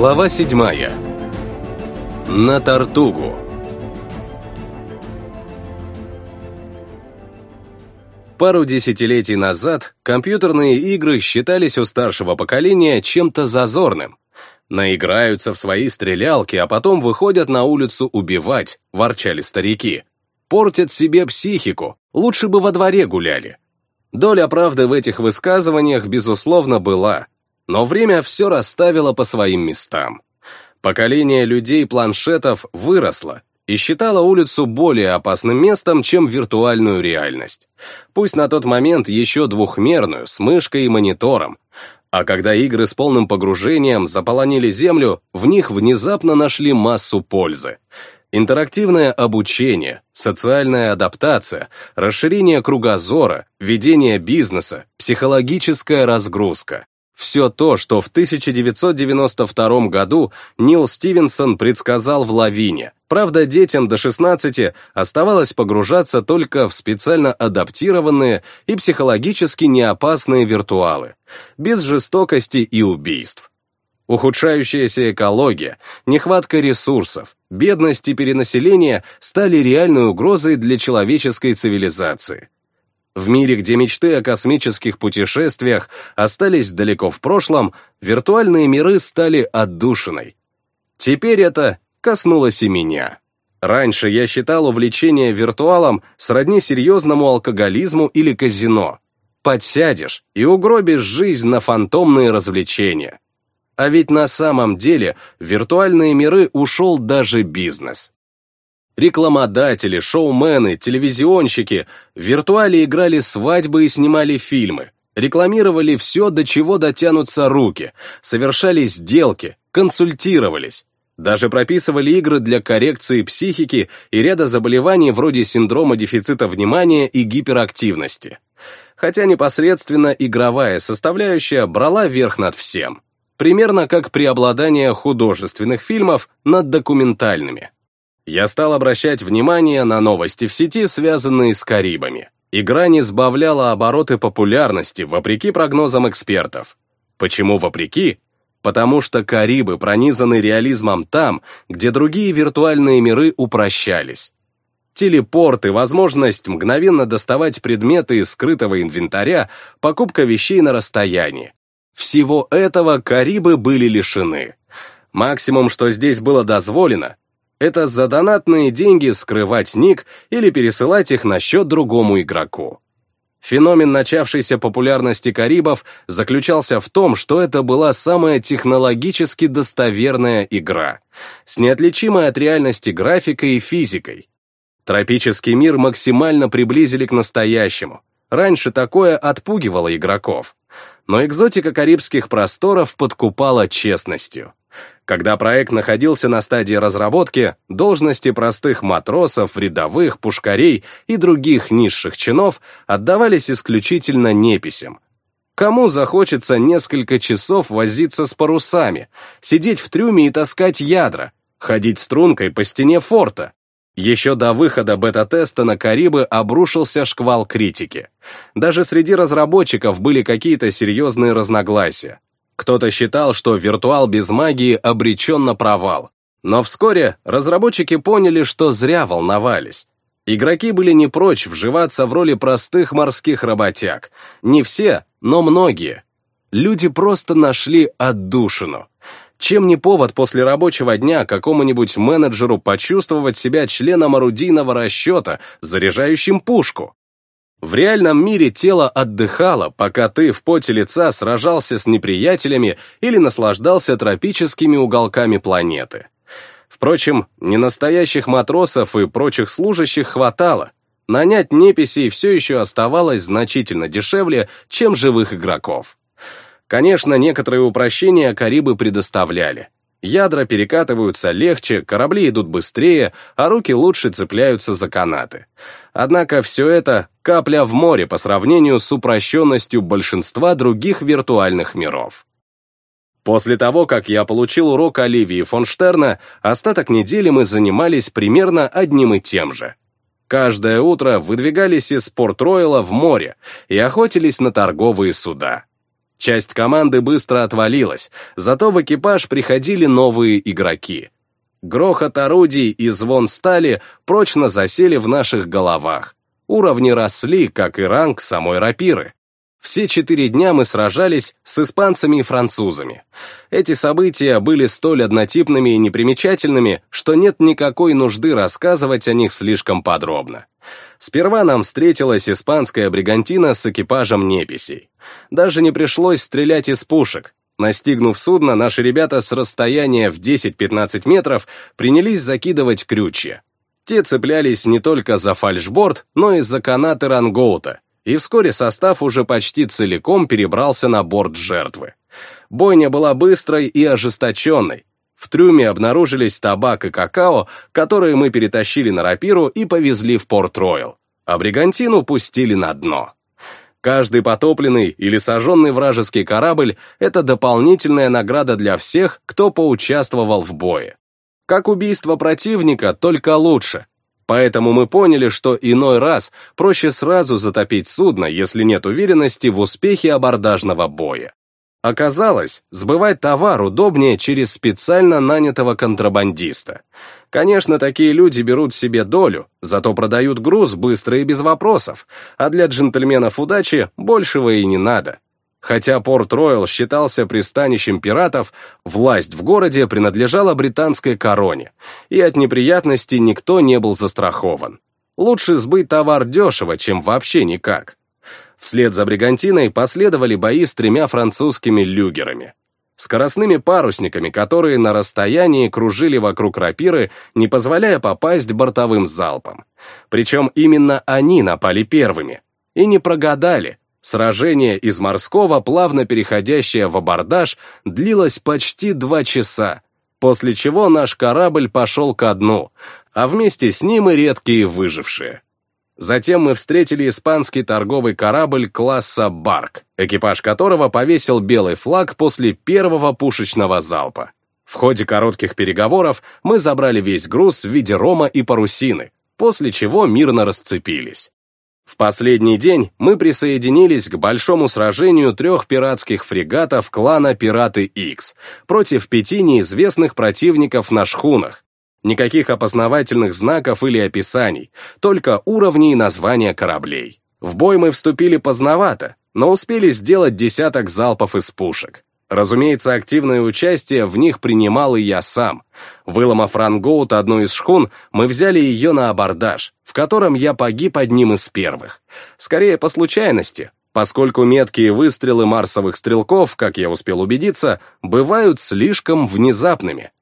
Глава седьмая. На Тартугу. Пару десятилетий назад компьютерные игры считались у старшего поколения чем-то зазорным. Наиграются в свои стрелялки, а потом выходят на улицу убивать, ворчали старики. Портят себе психику, лучше бы во дворе гуляли. Доля правды в этих высказываниях, безусловно, была, но время все расставило по своим местам. Поколение людей-планшетов выросло и считало улицу более опасным местом, чем виртуальную реальность. Пусть на тот момент еще двухмерную, с мышкой и монитором. А когда игры с полным погружением заполонили Землю, в них внезапно нашли массу пользы. Интерактивное обучение, социальная адаптация, расширение кругозора, ведение бизнеса, психологическая разгрузка. Все то, что в 1992 году Нил Стивенсон предсказал в «Лавине». Правда, детям до 16 оставалось погружаться только в специально адаптированные и психологически неопасные виртуалы, без жестокости и убийств. Ухудшающаяся экология, нехватка ресурсов, бедность и перенаселение стали реальной угрозой для человеческой цивилизации. В мире, где мечты о космических путешествиях остались далеко в прошлом, виртуальные миры стали отдушиной. Теперь это коснулось и меня. Раньше я считал увлечение виртуалом сродни серьезному алкоголизму или казино. Подсядешь и угробишь жизнь на фантомные развлечения. А ведь на самом деле в виртуальные миры ушел даже бизнес. Рекламодатели, шоумены, телевизионщики в виртуале играли свадьбы и снимали фильмы, рекламировали все, до чего дотянутся руки, совершали сделки, консультировались. Даже прописывали игры для коррекции психики и ряда заболеваний вроде синдрома дефицита внимания и гиперактивности. Хотя непосредственно игровая составляющая брала верх над всем примерно как преобладание художественных фильмов над документальными. Я стал обращать внимание на новости в сети, связанные с Карибами. Игра не сбавляла обороты популярности, вопреки прогнозам экспертов. Почему вопреки? Потому что Карибы пронизаны реализмом там, где другие виртуальные миры упрощались. Телепорт и возможность мгновенно доставать предметы из скрытого инвентаря, покупка вещей на расстоянии. Всего этого Карибы были лишены. Максимум, что здесь было дозволено, это за донатные деньги скрывать ник или пересылать их на счет другому игроку. Феномен начавшейся популярности Карибов заключался в том, что это была самая технологически достоверная игра, с неотличимой от реальности графикой и физикой. Тропический мир максимально приблизили к настоящему. Раньше такое отпугивало игроков но экзотика карибских просторов подкупала честностью. Когда проект находился на стадии разработки, должности простых матросов, рядовых, пушкарей и других низших чинов отдавались исключительно неписям. Кому захочется несколько часов возиться с парусами, сидеть в трюме и таскать ядра, ходить стрункой по стене форта? Еще до выхода бета-теста на Карибы обрушился шквал критики. Даже среди разработчиков были какие-то серьезные разногласия. Кто-то считал, что виртуал без магии обречен на провал. Но вскоре разработчики поняли, что зря волновались. Игроки были не прочь вживаться в роли простых морских работяг. Не все, но многие. Люди просто нашли отдушину. Чем не повод после рабочего дня какому-нибудь менеджеру почувствовать себя членом орудийного расчета, заряжающим пушку? В реальном мире тело отдыхало, пока ты в поте лица сражался с неприятелями или наслаждался тропическими уголками планеты. Впрочем, ненастоящих матросов и прочих служащих хватало. Нанять неписей все еще оставалось значительно дешевле, чем живых игроков. Конечно, некоторые упрощения Карибы предоставляли. Ядра перекатываются легче, корабли идут быстрее, а руки лучше цепляются за канаты. Однако все это капля в море по сравнению с упрощенностью большинства других виртуальных миров. После того, как я получил урок Оливии фон Штерна, остаток недели мы занимались примерно одним и тем же. Каждое утро выдвигались из Порт-Ройла в море и охотились на торговые суда. Часть команды быстро отвалилась, зато в экипаж приходили новые игроки. Грохот орудий и звон стали прочно засели в наших головах. Уровни росли, как и ранг самой рапиры. Все четыре дня мы сражались с испанцами и французами. Эти события были столь однотипными и непримечательными, что нет никакой нужды рассказывать о них слишком подробно. Сперва нам встретилась испанская бригантина с экипажем неписей. Даже не пришлось стрелять из пушек. Настигнув судно, наши ребята с расстояния в 10-15 метров принялись закидывать крючья. Те цеплялись не только за фальшборд, но и за канаты рангоута, и вскоре состав уже почти целиком перебрался на борт жертвы. Бойня была быстрой и ожесточенной. В трюме обнаружились табак и какао, которые мы перетащили на рапиру и повезли в Порт-Ройл, а бригантину пустили на дно. Каждый потопленный или сожженный вражеский корабль — это дополнительная награда для всех, кто поучаствовал в бое. Как убийство противника, только лучше. Поэтому мы поняли, что иной раз проще сразу затопить судно, если нет уверенности в успехе абордажного боя. Оказалось, сбывать товар удобнее через специально нанятого контрабандиста. Конечно, такие люди берут себе долю, зато продают груз быстро и без вопросов, а для джентльменов удачи большего и не надо. Хотя Порт-Ройл считался пристанищем пиратов, власть в городе принадлежала британской короне, и от неприятностей никто не был застрахован. Лучше сбыть товар дешево, чем вообще никак. Вслед за бригантиной последовали бои с тремя французскими люгерами. Скоростными парусниками, которые на расстоянии кружили вокруг рапиры, не позволяя попасть бортовым залпом. Причем именно они напали первыми. И не прогадали, Сражение из морского, плавно переходящее в абордаж, длилось почти два часа, после чего наш корабль пошел ко дну, а вместе с ним и редкие выжившие. Затем мы встретили испанский торговый корабль класса «Барк», экипаж которого повесил белый флаг после первого пушечного залпа. В ходе коротких переговоров мы забрали весь груз в виде рома и парусины, после чего мирно расцепились. В последний день мы присоединились к большому сражению трех пиратских фрегатов клана Пираты X против пяти неизвестных противников на шхунах. Никаких опознавательных знаков или описаний, только уровни и названия кораблей. В бой мы вступили поздновато, но успели сделать десяток залпов из пушек. Разумеется, активное участие в них принимал и я сам. Выломав рангоут одну из шхун, мы взяли ее на абордаж, в котором я погиб одним из первых. Скорее по случайности, поскольку меткие выстрелы марсовых стрелков, как я успел убедиться, бывают слишком внезапными.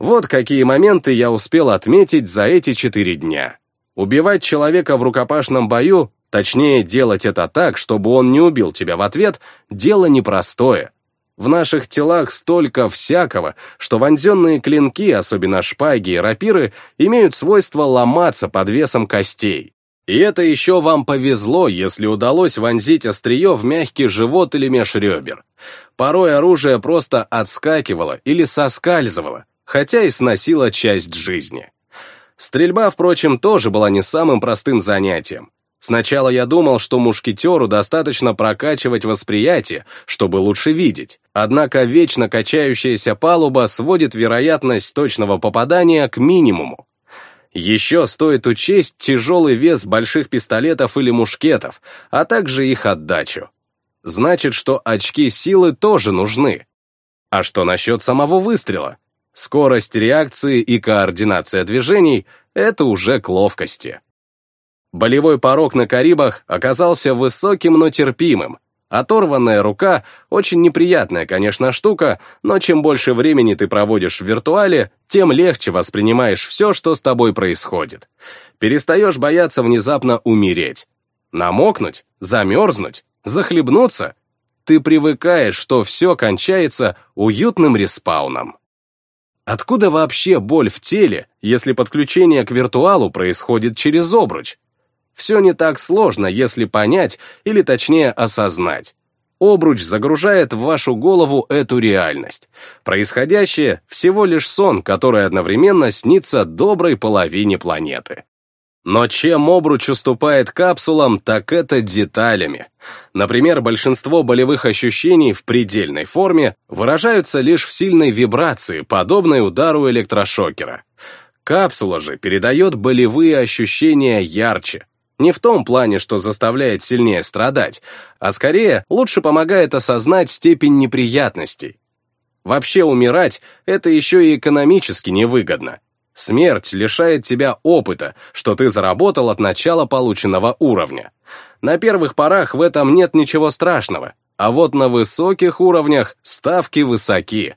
Вот какие моменты я успел отметить за эти четыре дня. Убивать человека в рукопашном бою, точнее делать это так, чтобы он не убил тебя в ответ, дело непростое. В наших телах столько всякого, что вонзенные клинки, особенно шпаги и рапиры, имеют свойство ломаться под весом костей. И это еще вам повезло, если удалось вонзить острие в мягкий живот или меж ребер. Порой оружие просто отскакивало или соскальзывало, хотя и сносило часть жизни. Стрельба, впрочем, тоже была не самым простым занятием. Сначала я думал, что мушкетеру достаточно прокачивать восприятие, чтобы лучше видеть. Однако вечно качающаяся палуба сводит вероятность точного попадания к минимуму. Еще стоит учесть тяжелый вес больших пистолетов или мушкетов, а также их отдачу. Значит, что очки силы тоже нужны. А что насчет самого выстрела? Скорость реакции и координация движений — это уже к ловкости. Болевой порог на Карибах оказался высоким, но терпимым. Оторванная рука — очень неприятная, конечно, штука, но чем больше времени ты проводишь в виртуале, тем легче воспринимаешь все, что с тобой происходит. Перестаешь бояться внезапно умереть. Намокнуть, замерзнуть, захлебнуться. Ты привыкаешь, что все кончается уютным респауном. Откуда вообще боль в теле, если подключение к виртуалу происходит через обруч? Все не так сложно, если понять, или точнее осознать. Обруч загружает в вашу голову эту реальность. Происходящее — всего лишь сон, который одновременно снится доброй половине планеты. Но чем обруч уступает капсулам, так это деталями. Например, большинство болевых ощущений в предельной форме выражаются лишь в сильной вибрации, подобной удару электрошокера. Капсула же передает болевые ощущения ярче. Не в том плане, что заставляет сильнее страдать, а скорее лучше помогает осознать степень неприятностей. Вообще умирать — это еще и экономически невыгодно. Смерть лишает тебя опыта, что ты заработал от начала полученного уровня. На первых порах в этом нет ничего страшного, а вот на высоких уровнях ставки высоки.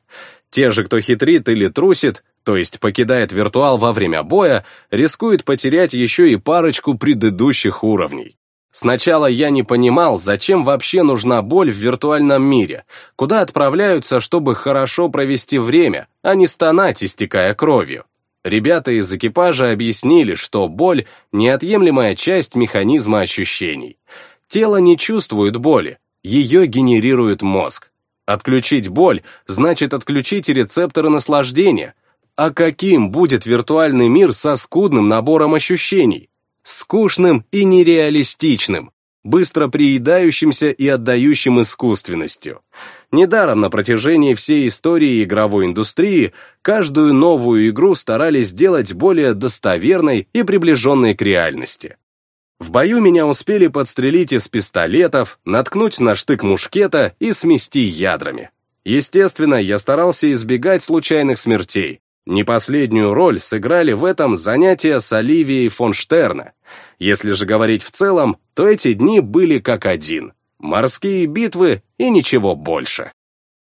Те же, кто хитрит или трусит, то есть покидает виртуал во время боя, рискует потерять еще и парочку предыдущих уровней. Сначала я не понимал, зачем вообще нужна боль в виртуальном мире, куда отправляются, чтобы хорошо провести время, а не стонать, истекая кровью. Ребята из экипажа объяснили, что боль — неотъемлемая часть механизма ощущений. Тело не чувствует боли, ее генерирует мозг. Отключить боль значит отключить рецепторы наслаждения. А каким будет виртуальный мир со скудным набором ощущений? Скучным и нереалистичным, быстро приедающимся и отдающим искусственностью. Недаром на протяжении всей истории игровой индустрии каждую новую игру старались сделать более достоверной и приближенной к реальности. В бою меня успели подстрелить из пистолетов, наткнуть на штык мушкета и смести ядрами. Естественно, я старался избегать случайных смертей, не последнюю роль сыграли в этом занятия с Оливией фон Штерна. Если же говорить в целом, то эти дни были как один. Морские битвы и ничего больше.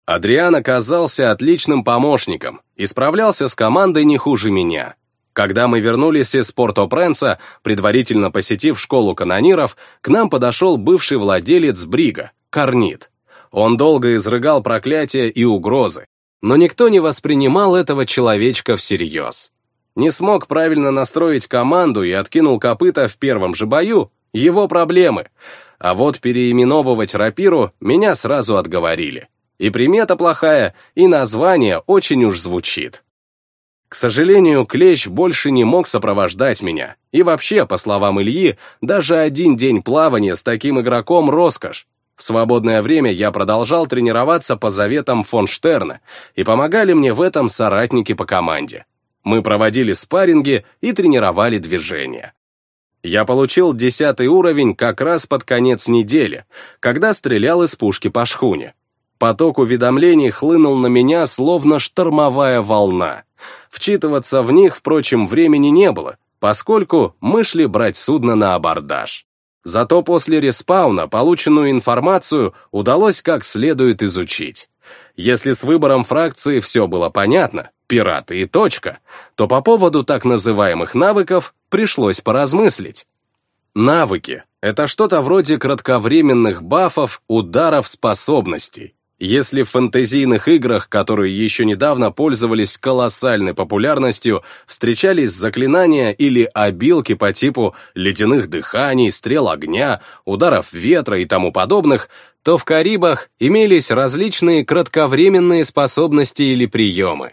Адриан оказался отличным помощником и справлялся с командой не хуже меня. Когда мы вернулись из Порто-Пренса, предварительно посетив школу канониров, к нам подошел бывший владелец Брига, Корнит. Он долго изрыгал проклятия и угрозы, но никто не воспринимал этого человечка всерьез. Не смог правильно настроить команду и откинул копыта в первом же бою — его проблемы. А вот переименовывать рапиру меня сразу отговорили. И примета плохая, и название очень уж звучит. К сожалению, Клещ больше не мог сопровождать меня. И вообще, по словам Ильи, даже один день плавания с таким игроком — роскошь. В свободное время я продолжал тренироваться по заветам фон Штерна, и помогали мне в этом соратники по команде. Мы проводили спарринги и тренировали движения. Я получил десятый уровень как раз под конец недели, когда стрелял из пушки по шхуне. Поток уведомлений хлынул на меня, словно штормовая волна. Вчитываться в них, впрочем, времени не было, поскольку мы шли брать судно на абордаж. Зато после респауна полученную информацию удалось как следует изучить. Если с выбором фракции все было понятно, пираты и точка, то по поводу так называемых навыков пришлось поразмыслить. Навыки — это что-то вроде кратковременных бафов, ударов, способностей. Если в фэнтезийных играх, которые еще недавно пользовались колоссальной популярностью, встречались заклинания или обилки по типу ледяных дыханий, стрел огня, ударов ветра и тому подобных, то в Карибах имелись различные кратковременные способности или приемы.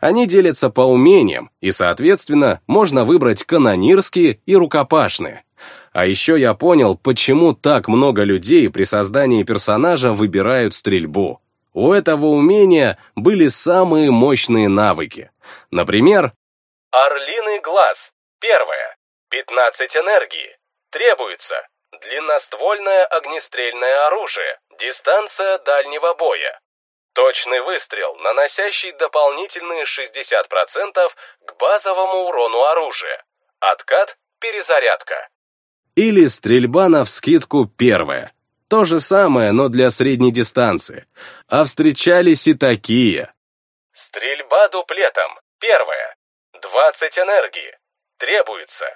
Они делятся по умениям, и, соответственно, можно выбрать канонирские и рукопашные. А еще я понял, почему так много людей при создании персонажа выбирают стрельбу. У этого умения были самые мощные навыки. Например, Орлиный глаз. Первое. 15 энергии. Требуется. Длинноствольное огнестрельное оружие. Дистанция дальнего боя. Точный выстрел, наносящий дополнительные 60% к базовому урону оружия. Откат, перезарядка. Или стрельба на вскидку первая. То же самое, но для средней дистанции. А встречались и такие. Стрельба дуплетом. Первая. 20 энергии. Требуется.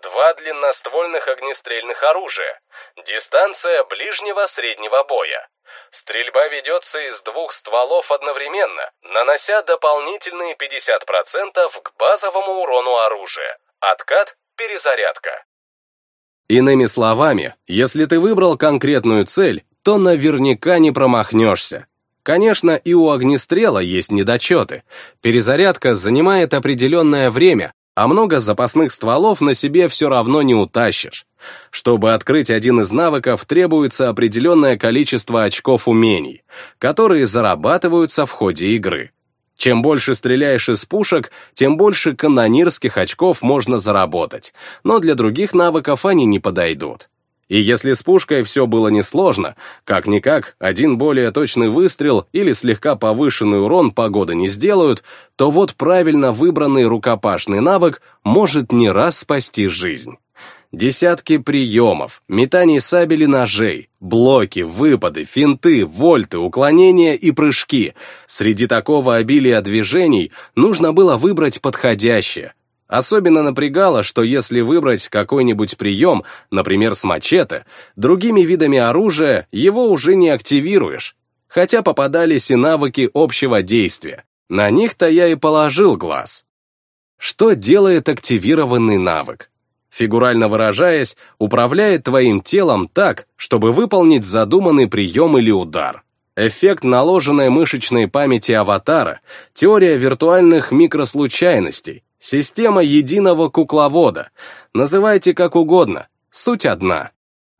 Два длинноствольных огнестрельных оружия. Дистанция ближнего среднего боя. Стрельба ведется из двух стволов одновременно, нанося дополнительные 50% к базовому урону оружия. Откат – перезарядка. Иными словами, если ты выбрал конкретную цель, то наверняка не промахнешься. Конечно, и у огнестрела есть недочеты. Перезарядка занимает определенное время, а много запасных стволов на себе все равно не утащишь. Чтобы открыть один из навыков, требуется определенное количество очков умений, которые зарабатываются в ходе игры. Чем больше стреляешь из пушек, тем больше канонирских очков можно заработать, но для других навыков они не подойдут. И если с пушкой все было несложно, как-никак один более точный выстрел или слегка повышенный урон погоды не сделают, то вот правильно выбранный рукопашный навык может не раз спасти жизнь. Десятки приемов, метаний сабель и ножей, блоки, выпады, финты, вольты, уклонения и прыжки. Среди такого обилия движений нужно было выбрать подходящее, Особенно напрягало, что если выбрать какой-нибудь прием, например, с мачете, другими видами оружия его уже не активируешь. Хотя попадались и навыки общего действия. На них-то я и положил глаз. Что делает активированный навык? Фигурально выражаясь, управляет твоим телом так, чтобы выполнить задуманный прием или удар. Эффект наложенной мышечной памяти аватара, теория виртуальных микрослучайностей, Система единого кукловода. Называйте как угодно, суть одна.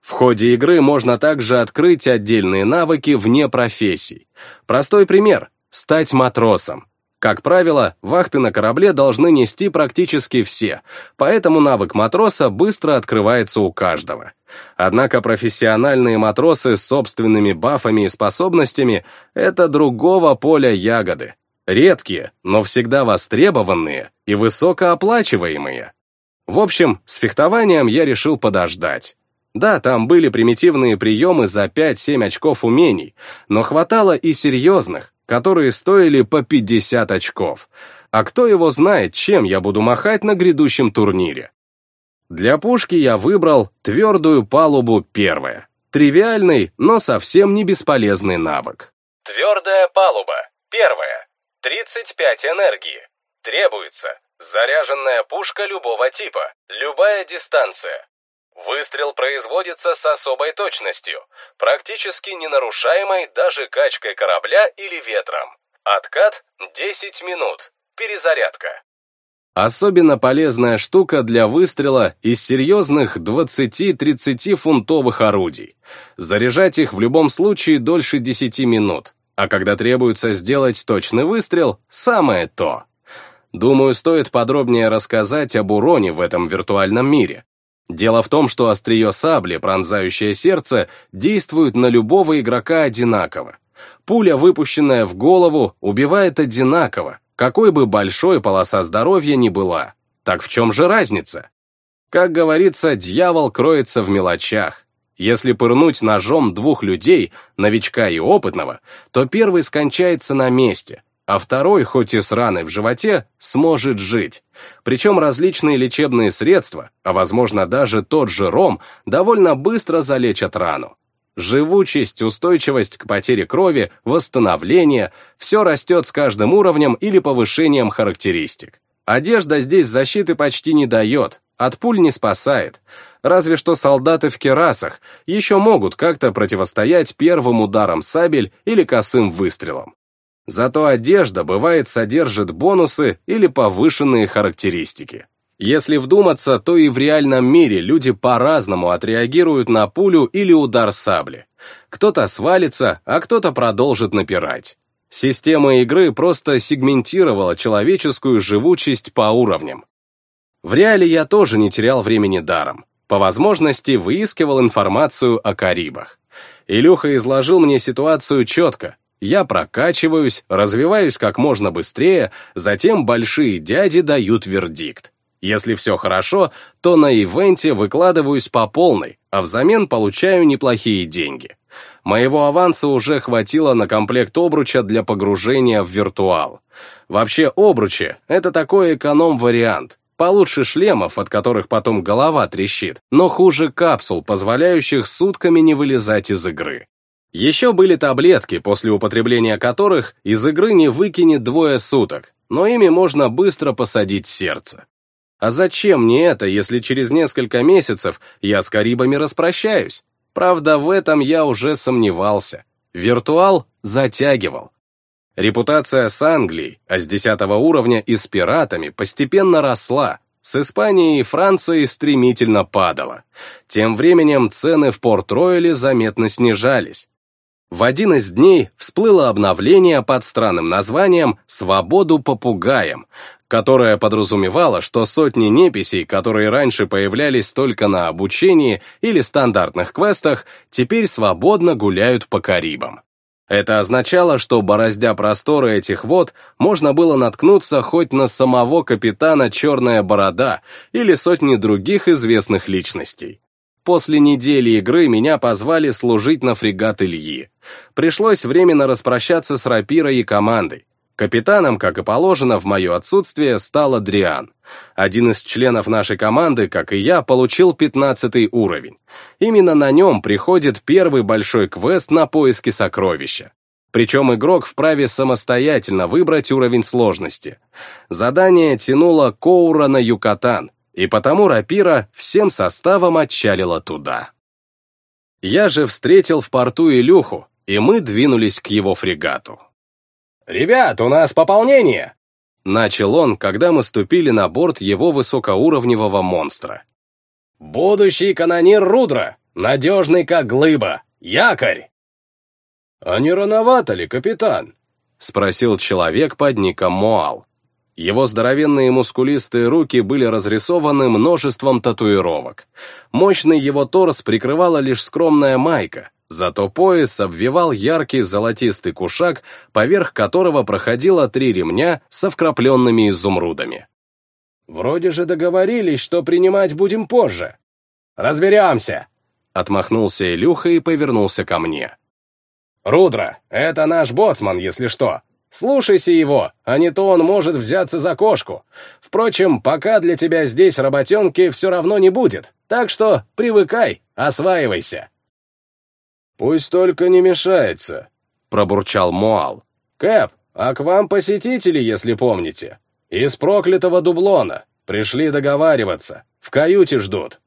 В ходе игры можно также открыть отдельные навыки вне профессий. Простой пример — стать матросом. Как правило, вахты на корабле должны нести практически все, поэтому навык матроса быстро открывается у каждого. Однако профессиональные матросы с собственными бафами и способностями — это другого поля ягоды. Редкие, но всегда востребованные и высокооплачиваемые. В общем, с фехтованием я решил подождать. Да, там были примитивные приемы за 5-7 очков умений, но хватало и серьезных, которые стоили по 50 очков. А кто его знает, чем я буду махать на грядущем турнире. Для пушки я выбрал твердую палубу первая. Тривиальный, но совсем не бесполезный навык. Твердая палуба. Первая. 35 энергии. Требуется заряженная пушка любого типа, любая дистанция. Выстрел производится с особой точностью, практически не нарушаемой даже качкой корабля или ветром. Откат 10 минут. Перезарядка. Особенно полезная штука для выстрела из серьезных 20-30 фунтовых орудий. Заряжать их в любом случае дольше 10 минут, а когда требуется сделать точный выстрел, самое то. Думаю, стоит подробнее рассказать об уроне в этом виртуальном мире. Дело в том, что острие сабли, пронзающее сердце, действует на любого игрока одинаково. Пуля, выпущенная в голову, убивает одинаково, какой бы большой полоса здоровья ни была. Так в чем же разница? Как говорится, дьявол кроется в мелочах. Если пырнуть ножом двух людей, новичка и опытного, то первый скончается на месте, а второй, хоть и с раной в животе, сможет жить. Причем различные лечебные средства, а возможно даже тот же ром, довольно быстро залечат рану. Живучесть, устойчивость к потере крови, восстановление – все растет с каждым уровнем или повышением характеристик. Одежда здесь защиты почти не дает, от пуль не спасает. Разве что солдаты в керасах еще могут как-то противостоять первым ударам сабель или косым выстрелам. Зато одежда, бывает, содержит бонусы или повышенные характеристики. Если вдуматься, то и в реальном мире люди по-разному отреагируют на пулю или удар сабли. Кто-то свалится, а кто-то продолжит напирать. Система игры просто сегментировала человеческую живучесть по уровням. В реале я тоже не терял времени даром. По возможности выискивал информацию о Карибах. Илюха изложил мне ситуацию четко. Я прокачиваюсь, развиваюсь как можно быстрее, затем большие дяди дают вердикт. Если все хорошо, то на ивенте выкладываюсь по полной, а взамен получаю неплохие деньги. Моего аванса уже хватило на комплект обруча для погружения в виртуал. Вообще обручи — это такой эконом-вариант, Получше шлемов, от которых потом голова трещит, но хуже капсул, позволяющих сутками не вылезать из игры. Еще были таблетки, после употребления которых из игры не выкинет двое суток, но ими можно быстро посадить сердце. А зачем мне это, если через несколько месяцев я с Карибами распрощаюсь? Правда, в этом я уже сомневался. Виртуал затягивал. Репутация с Англией, а с 10 уровня и с пиратами постепенно росла, с Испанией и Францией стремительно падала. Тем временем цены в Порт-Ройле заметно снижались. В один из дней всплыло обновление под странным названием «Свободу попугаям», которое подразумевало, что сотни неписей, которые раньше появлялись только на обучении или стандартных квестах, теперь свободно гуляют по Карибам. Это означало, что, бороздя просторы этих вод, можно было наткнуться хоть на самого капитана Черная Борода или сотни других известных личностей. После недели игры меня позвали служить на фрегат Ильи. Пришлось временно распрощаться с рапирой и командой. Капитаном, как и положено, в мое отсутствие стал Адриан. Один из членов нашей команды, как и я, получил 15 уровень. Именно на нем приходит первый большой квест на поиски сокровища. Причем игрок вправе самостоятельно выбрать уровень сложности. Задание тянуло Коура на Юкатан, и потому рапира всем составом отчалила туда. Я же встретил в порту Илюху, и мы двинулись к его фрегату. «Ребят, у нас пополнение!» Начал он, когда мы ступили на борт его высокоуровневого монстра. «Будущий канонир Рудра, надежный как глыба, якорь!» «А не рановато ли, капитан?» — спросил человек под ником Моал. Его здоровенные мускулистые руки были разрисованы множеством татуировок. Мощный его торс прикрывала лишь скромная майка, Зато пояс обвивал яркий золотистый кушак, поверх которого проходило три ремня со вкрапленными изумрудами. «Вроде же договорились, что принимать будем позже. Разберемся!» Отмахнулся Илюха и повернулся ко мне. «Рудра, это наш боцман, если что. Слушайся его, а не то он может взяться за кошку. Впрочем, пока для тебя здесь работенки все равно не будет, так что привыкай, осваивайся». «Пусть только не мешается», — пробурчал Муал. «Кэп, а к вам посетители, если помните. Из проклятого дублона. Пришли договариваться. В каюте ждут».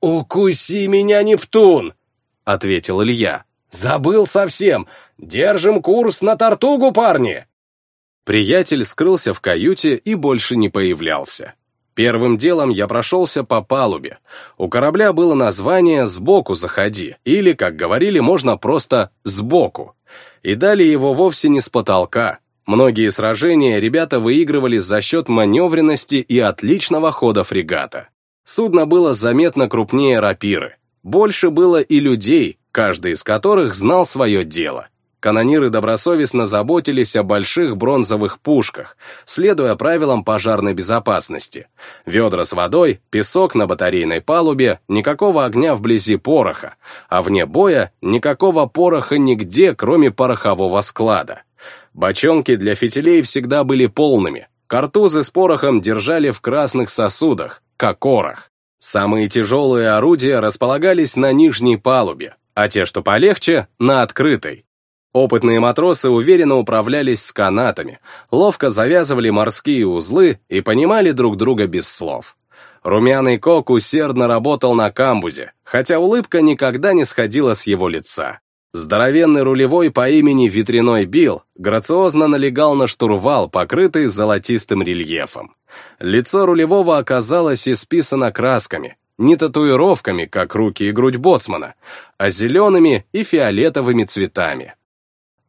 «Укуси меня, Нептун!» — ответил Илья. «Забыл совсем. Держим курс на Тартугу, парни!» Приятель скрылся в каюте и больше не появлялся. Первым делом я прошелся по палубе. У корабля было название «Сбоку заходи», или, как говорили, можно просто «сбоку». И дали его вовсе не с потолка. Многие сражения ребята выигрывали за счет маневренности и отличного хода фрегата. Судно было заметно крупнее рапиры. Больше было и людей, каждый из которых знал свое дело. Канониры добросовестно заботились о больших бронзовых пушках, следуя правилам пожарной безопасности. Ведра с водой, песок на батарейной палубе, никакого огня вблизи пороха, а вне боя никакого пороха нигде, кроме порохового склада. Бочонки для фитилей всегда были полными, картузы с порохом держали в красных сосудах, кокорах. Самые тяжелые орудия располагались на нижней палубе, а те, что полегче, на открытой. Опытные матросы уверенно управлялись с канатами, ловко завязывали морские узлы и понимали друг друга без слов. Румяный кок усердно работал на камбузе, хотя улыбка никогда не сходила с его лица. Здоровенный рулевой по имени Ветряной Билл грациозно налегал на штурвал, покрытый золотистым рельефом. Лицо рулевого оказалось исписано красками, не татуировками, как руки и грудь боцмана, а зелеными и фиолетовыми цветами.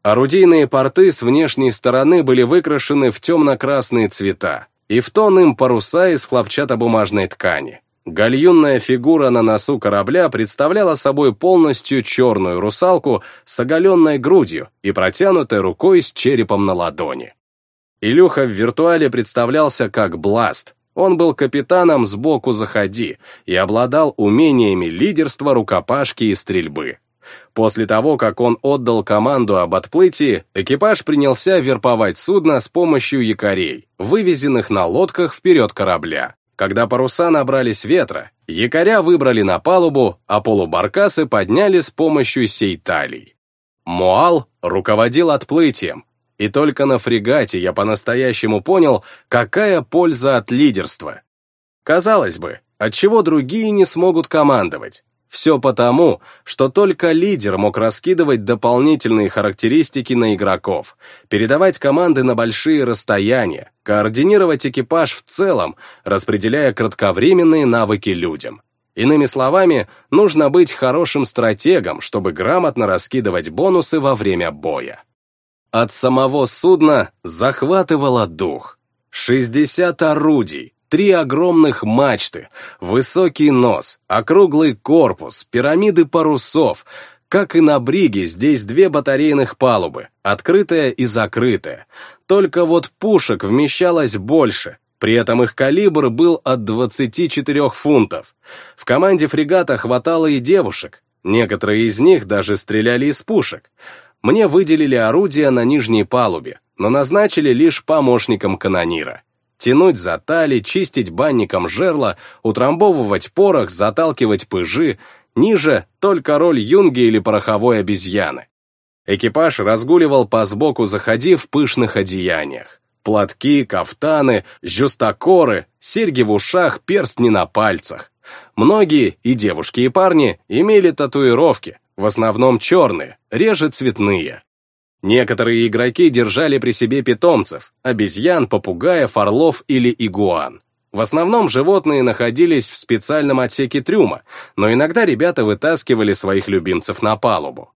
Орудийные порты с внешней стороны были выкрашены в темно-красные цвета, и в тон им паруса из хлопчатобумажной ткани. Гальюнная фигура на носу корабля представляла собой полностью черную русалку с оголенной грудью и протянутой рукой с черепом на ладони. Илюха в виртуале представлялся как Бласт. Он был капитаном сбоку заходи и обладал умениями лидерства, рукопашки и стрельбы. После того, как он отдал команду об отплытии, экипаж принялся верповать судно с помощью якорей, вывезенных на лодках вперед корабля. Когда паруса набрались ветра, якоря выбрали на палубу, а полубаркасы подняли с помощью сейталий. Муал руководил отплытием, и только на фрегате я по-настоящему понял, какая польза от лидерства. Казалось бы, отчего другие не смогут командовать? Все потому, что только лидер мог раскидывать дополнительные характеристики на игроков, передавать команды на большие расстояния, координировать экипаж в целом, распределяя кратковременные навыки людям. Иными словами, нужно быть хорошим стратегом, чтобы грамотно раскидывать бонусы во время боя. От самого судна захватывало дух. 60 орудий, Три огромных мачты, высокий нос, округлый корпус, пирамиды парусов. Как и на бриге, здесь две батарейных палубы, открытая и закрытая. Только вот пушек вмещалось больше, при этом их калибр был от 24 фунтов. В команде фрегата хватало и девушек. Некоторые из них даже стреляли из пушек. Мне выделили орудия на нижней палубе, но назначили лишь помощником канонира тянуть за тали, чистить банником жерла, утрамбовывать порох, заталкивать пыжи, ниже только роль юнги или пороховой обезьяны. Экипаж разгуливал по сбоку заходи в пышных одеяниях. Платки, кафтаны, жюстакоры, серьги в ушах, перстни на пальцах. Многие, и девушки, и парни, имели татуировки, в основном черные, реже цветные. Некоторые игроки держали при себе питомцев, обезьян, попугаев, орлов или игуан. В основном животные находились в специальном отсеке трюма, но иногда ребята вытаскивали своих любимцев на палубу.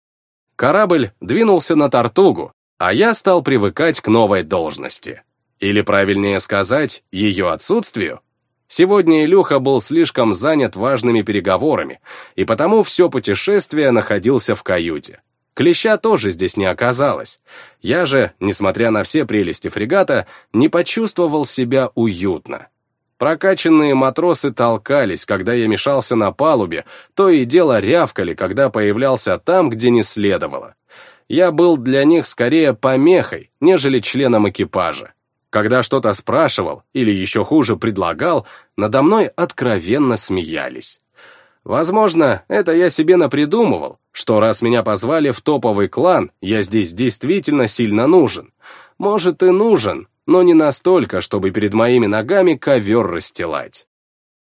Корабль двинулся на Тартугу, а я стал привыкать к новой должности. Или, правильнее сказать, ее отсутствию. Сегодня Илюха был слишком занят важными переговорами, и потому все путешествие находился в каюте. Клеща тоже здесь не оказалось. Я же, несмотря на все прелести фрегата, не почувствовал себя уютно. Прокачанные матросы толкались, когда я мешался на палубе, то и дело рявкали, когда появлялся там, где не следовало. Я был для них скорее помехой, нежели членом экипажа. Когда что-то спрашивал, или еще хуже предлагал, надо мной откровенно смеялись. Возможно, это я себе напридумывал, что раз меня позвали в топовый клан, я здесь действительно сильно нужен. Может и нужен, но не настолько, чтобы перед моими ногами ковер расстилать.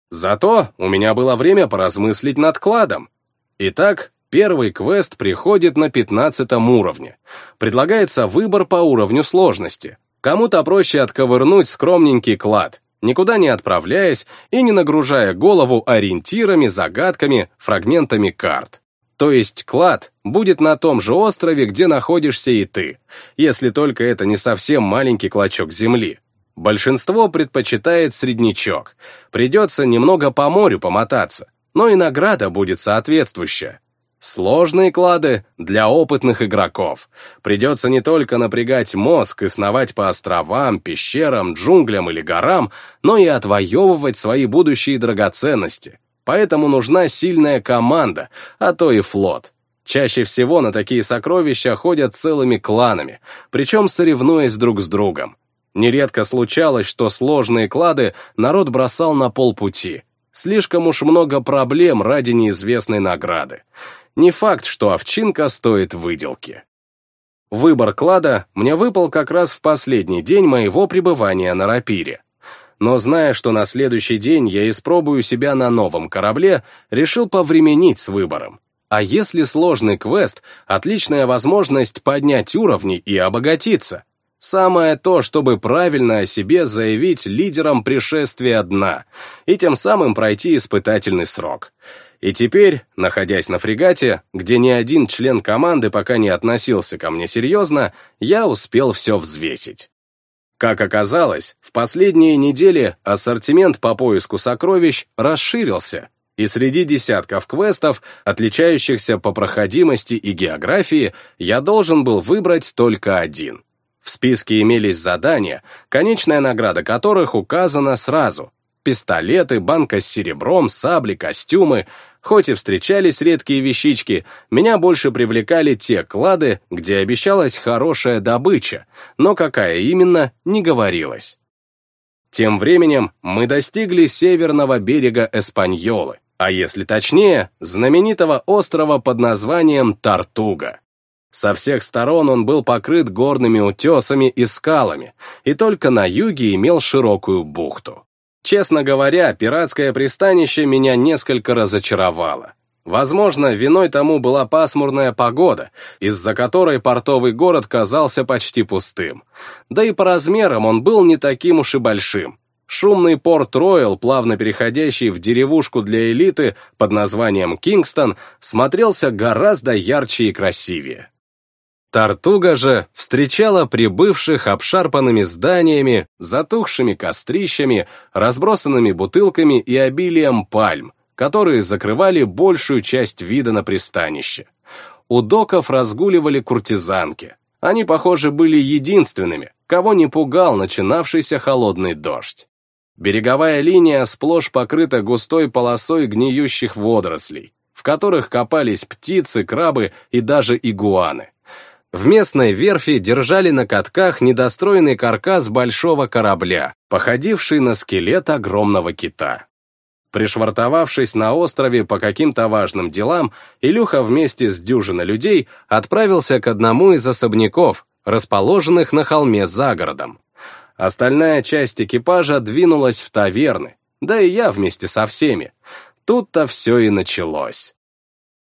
Зато у меня было время поразмыслить над кладом. Итак, первый квест приходит на пятнадцатом уровне. Предлагается выбор по уровню сложности. Кому-то проще отковырнуть скромненький клад, никуда не отправляясь и не нагружая голову ориентирами, загадками, фрагментами карт. То есть клад будет на том же острове, где находишься и ты, если только это не совсем маленький клочок земли. Большинство предпочитает среднячок. Придется немного по морю помотаться, но и награда будет соответствующая. Сложные клады для опытных игроков. Придется не только напрягать мозг и сновать по островам, пещерам, джунглям или горам, но и отвоевывать свои будущие драгоценности. Поэтому нужна сильная команда, а то и флот. Чаще всего на такие сокровища ходят целыми кланами, причем соревнуясь друг с другом. Нередко случалось, что сложные клады народ бросал на полпути. Слишком уж много проблем ради неизвестной награды. Не факт, что овчинка стоит выделки. Выбор клада мне выпал как раз в последний день моего пребывания на рапире. Но зная, что на следующий день я испробую себя на новом корабле, решил повременить с выбором. А если сложный квест — отличная возможность поднять уровни и обогатиться? Самое то, чтобы правильно о себе заявить лидером пришествия дна и тем самым пройти испытательный срок. И теперь, находясь на фрегате, где ни один член команды пока не относился ко мне серьезно, я успел все взвесить. Как оказалось, в последние недели ассортимент по поиску сокровищ расширился, и среди десятков квестов, отличающихся по проходимости и географии, я должен был выбрать только один. В списке имелись задания, конечная награда которых указана сразу. Пистолеты, банка с серебром, сабли, костюмы, Хоть и встречались редкие вещички, меня больше привлекали те клады, где обещалась хорошая добыча, но какая именно, не говорилось. Тем временем мы достигли северного берега Эспаньолы, а если точнее, знаменитого острова под названием Тартуга. Со всех сторон он был покрыт горными утесами и скалами, и только на юге имел широкую бухту. Честно говоря, пиратское пристанище меня несколько разочаровало. Возможно, виной тому была пасмурная погода, из-за которой портовый город казался почти пустым. Да и по размерам он был не таким уж и большим. Шумный порт Роyal, плавно переходящий в деревушку для элиты под названием Кингстон, смотрелся гораздо ярче и красивее. Тартуга же встречала прибывших обшарпанными зданиями, затухшими кострищами, разбросанными бутылками и обилием пальм, которые закрывали большую часть вида на пристанище. У доков разгуливали куртизанки. Они, похоже, были единственными, кого не пугал начинавшийся холодный дождь. Береговая линия сплошь покрыта густой полосой гниющих водорослей, в которых копались птицы, крабы и даже игуаны. В местной верфи держали на катках недостроенный каркас большого корабля, походивший на скелет огромного кита. Пришвартовавшись на острове по каким-то важным делам, Илюха вместе с дюжиной людей отправился к одному из особняков, расположенных на холме за городом. Остальная часть экипажа двинулась в таверны, да и я вместе со всеми. Тут-то все и началось.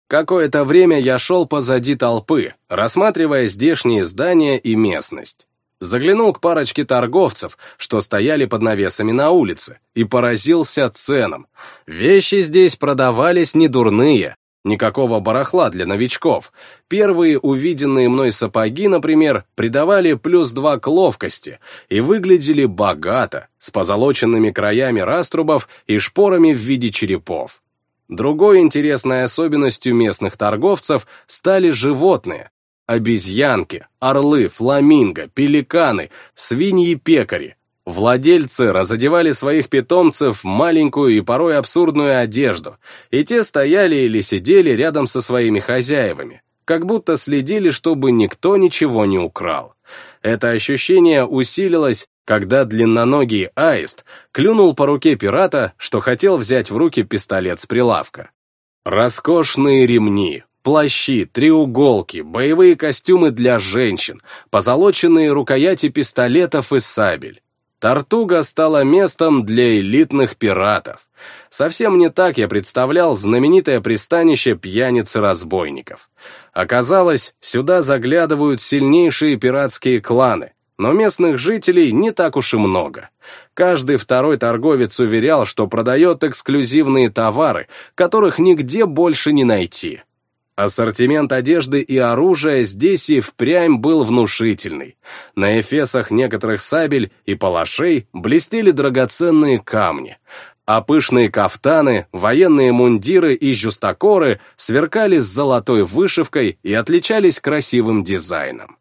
Какое-то время я шел позади толпы, рассматривая здешние здания и местность. Заглянул к парочке торговцев, что стояли под навесами на улице, и поразился ценам. Вещи здесь продавались недурные, никакого барахла для новичков. Первые увиденные мной сапоги, например, придавали плюс два к ловкости и выглядели богато, с позолоченными краями раструбов и шпорами в виде черепов. Другой интересной особенностью местных торговцев стали животные, Обезьянки, орлы, фламинго, пеликаны, свиньи-пекари. Владельцы разодевали своих питомцев в маленькую и порой абсурдную одежду, и те стояли или сидели рядом со своими хозяевами, как будто следили, чтобы никто ничего не украл. Это ощущение усилилось, когда длинноногий аист клюнул по руке пирата, что хотел взять в руки пистолет с прилавка. Роскошные ремни, Плащи, треуголки, боевые костюмы для женщин, позолоченные рукояти пистолетов и сабель. Тартуга стала местом для элитных пиратов. Совсем не так я представлял знаменитое пристанище пьяниц-разбойников. Оказалось, сюда заглядывают сильнейшие пиратские кланы, но местных жителей не так уж и много. Каждый второй торговец уверял, что продает эксклюзивные товары, которых нигде больше не найти. Ассортимент одежды и оружия здесь и впрямь был внушительный. На эфесах некоторых сабель и палашей блестели драгоценные камни, а пышные кафтаны, военные мундиры и жюстакоры сверкали с золотой вышивкой и отличались красивым дизайном.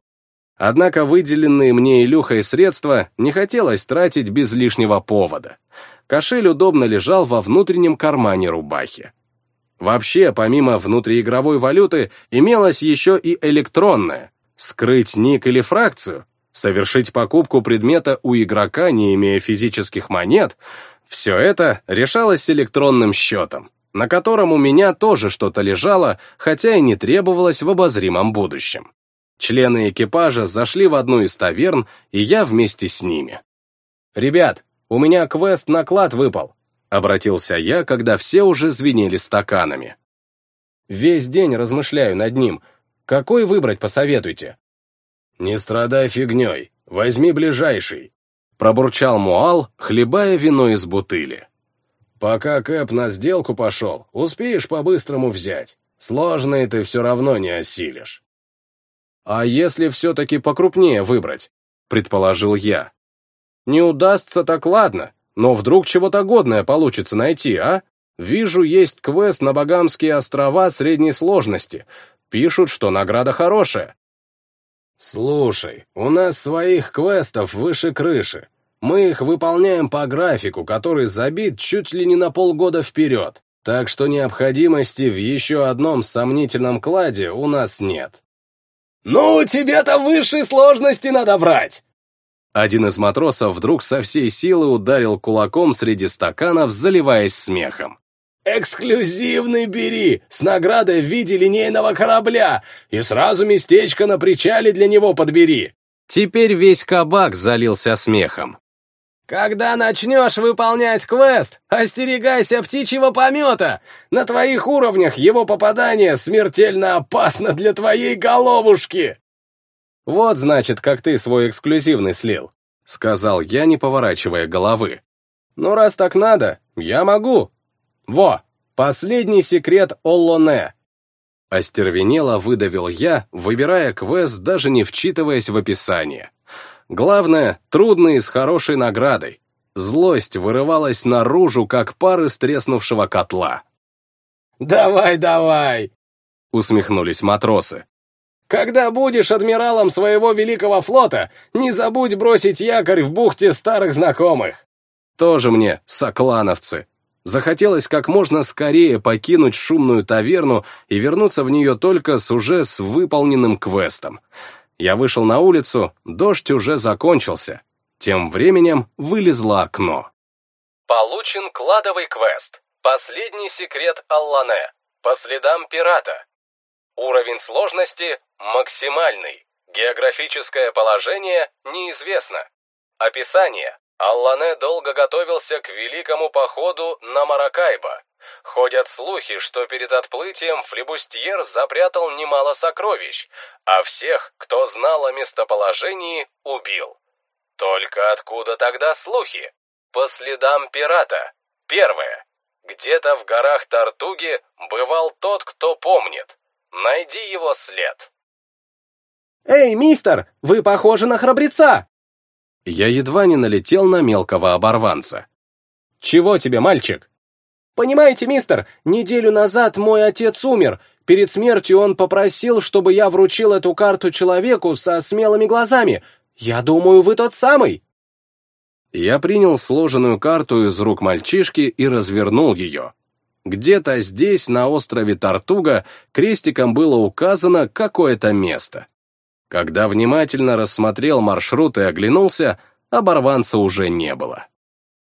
Однако выделенные мне Илюхой средства не хотелось тратить без лишнего повода. Кошель удобно лежал во внутреннем кармане рубахи. Вообще, помимо внутриигровой валюты, имелась еще и электронная. Скрыть ник или фракцию, совершить покупку предмета у игрока, не имея физических монет, все это решалось электронным счетом, на котором у меня тоже что-то лежало, хотя и не требовалось в обозримом будущем. Члены экипажа зашли в одну из таверн, и я вместе с ними. «Ребят, у меня квест на клад выпал. Обратился я, когда все уже звенели стаканами. Весь день размышляю над ним. Какой выбрать посоветуйте? Не страдай фигней, возьми ближайший. Пробурчал Муал, хлебая вино из бутыли. Пока Кэп на сделку пошел, успеешь по-быстрому взять. Сложные ты все равно не осилишь. А если все-таки покрупнее выбрать? Предположил я. Не удастся, так ладно. Но вдруг чего-то годное получится найти, а? Вижу, есть квест на Багамские острова средней сложности. Пишут, что награда хорошая. Слушай, у нас своих квестов выше крыши. Мы их выполняем по графику, который забит чуть ли не на полгода вперед. Так что необходимости в еще одном сомнительном кладе у нас нет. «Ну, тебе-то высшей сложности надо брать!» Один из матросов вдруг со всей силы ударил кулаком среди стаканов, заливаясь смехом. «Эксклюзивный бери, с наградой в виде линейного корабля, и сразу местечко на причале для него подбери!» Теперь весь кабак залился смехом. Когда начнешь выполнять квест, остерегайся птичьего помета! На твоих уровнях его попадание смертельно опасно для твоей головушки!» «Вот, значит, как ты свой эксклюзивный слил», — сказал я, не поворачивая головы. «Ну, раз так надо, я могу. Во, последний секрет Оллоне». Остервенело выдавил я, выбирая квест, даже не вчитываясь в описание. Главное, трудный с хорошей наградой. Злость вырывалась наружу, как пар из треснувшего котла. «Давай, давай!» — усмехнулись матросы. «Когда будешь адмиралом своего великого флота, не забудь бросить якорь в бухте старых знакомых!» Тоже мне, соклановцы. Захотелось как можно скорее покинуть шумную таверну и вернуться в нее только с уже с выполненным квестом. Я вышел на улицу, дождь уже закончился. Тем временем вылезло окно. Получен кладовый квест. Последний секрет Аллане. По следам пирата. Уровень сложности максимальный. Географическое положение неизвестно. Описание. Аллане долго готовился к великому походу на Маракайбо. Ходят слухи, что перед отплытием флебустьер запрятал немало сокровищ, а всех, кто знал о местоположении, убил. Только откуда тогда слухи? По следам пирата. Первое. Где-то в горах Тартуги бывал тот, кто помнит. Найди его след. «Эй, мистер, вы похожи на храбреца!» Я едва не налетел на мелкого оборванца. «Чего тебе, мальчик?» «Понимаете, мистер, неделю назад мой отец умер. Перед смертью он попросил, чтобы я вручил эту карту человеку со смелыми глазами. Я думаю, вы тот самый». Я принял сложенную карту из рук мальчишки и развернул ее. Где-то здесь, на острове Тартуга, крестиком было указано какое-то место. Когда внимательно рассмотрел маршрут и оглянулся, оборванца уже не было.